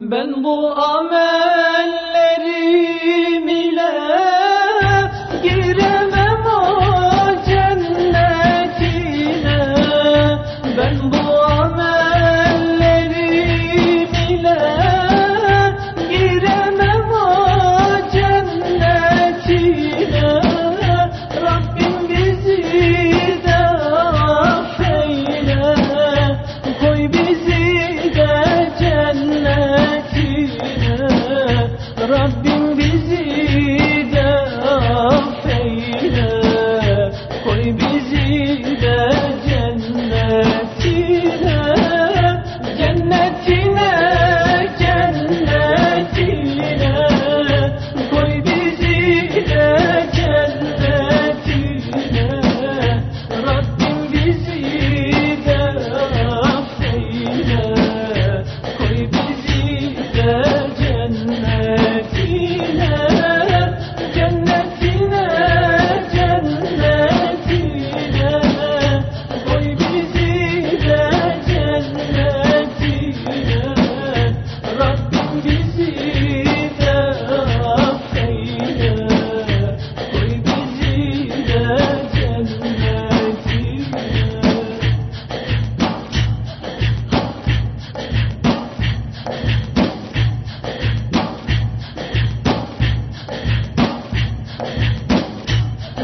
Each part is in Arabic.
بنظر أمل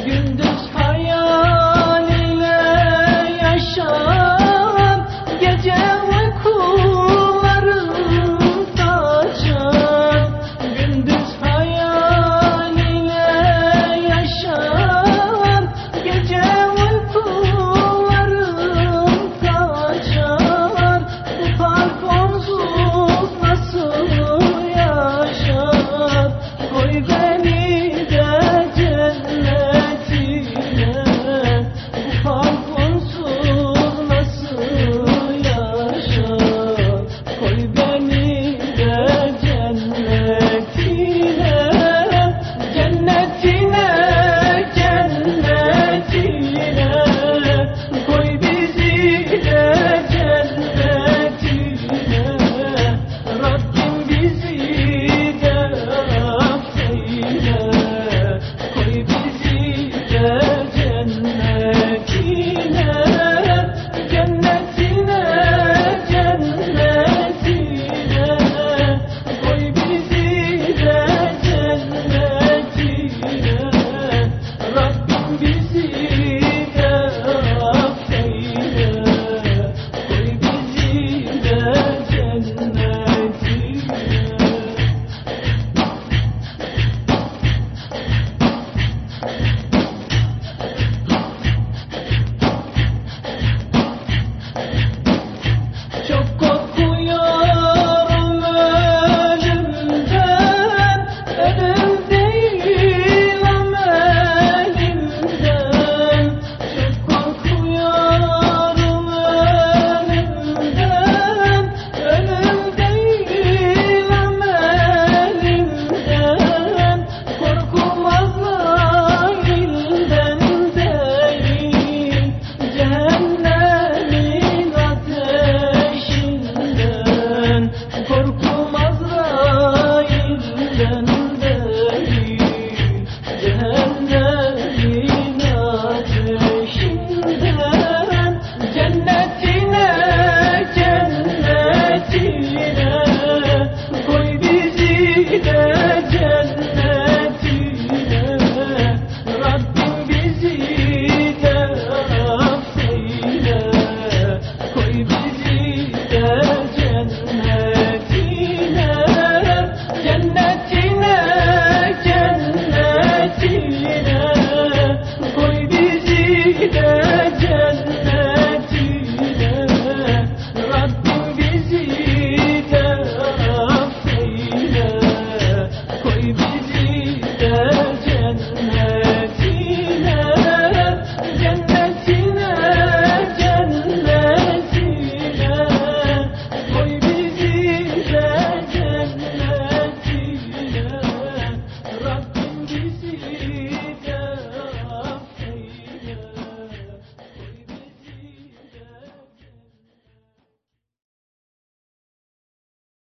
günde